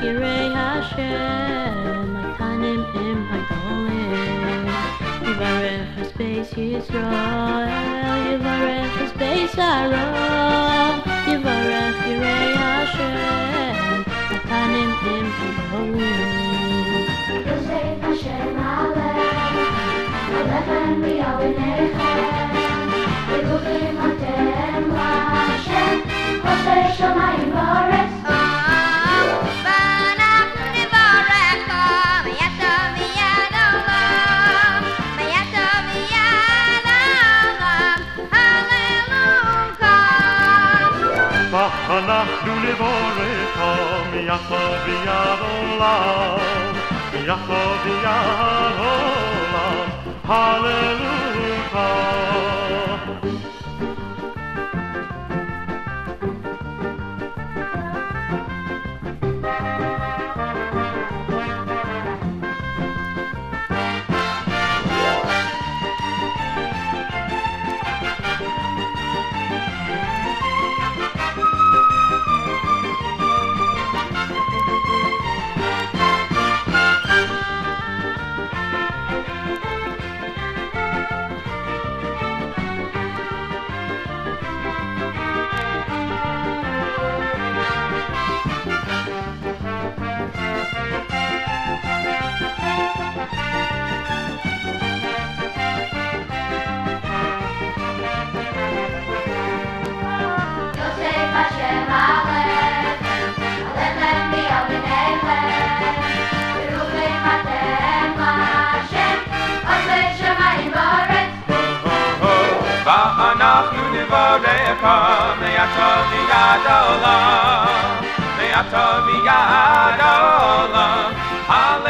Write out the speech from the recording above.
Yirei Hashem, Matanim Im Hagolim. Yivarech His Beis Yisrael, Yivarech His Beis Aron. Vakterna, du lever i tom Jag sa vi är Jag sa vi er är Halleluja. Yata, Meata, Miyada Olam, Meata, ata Olam, Hallelujah.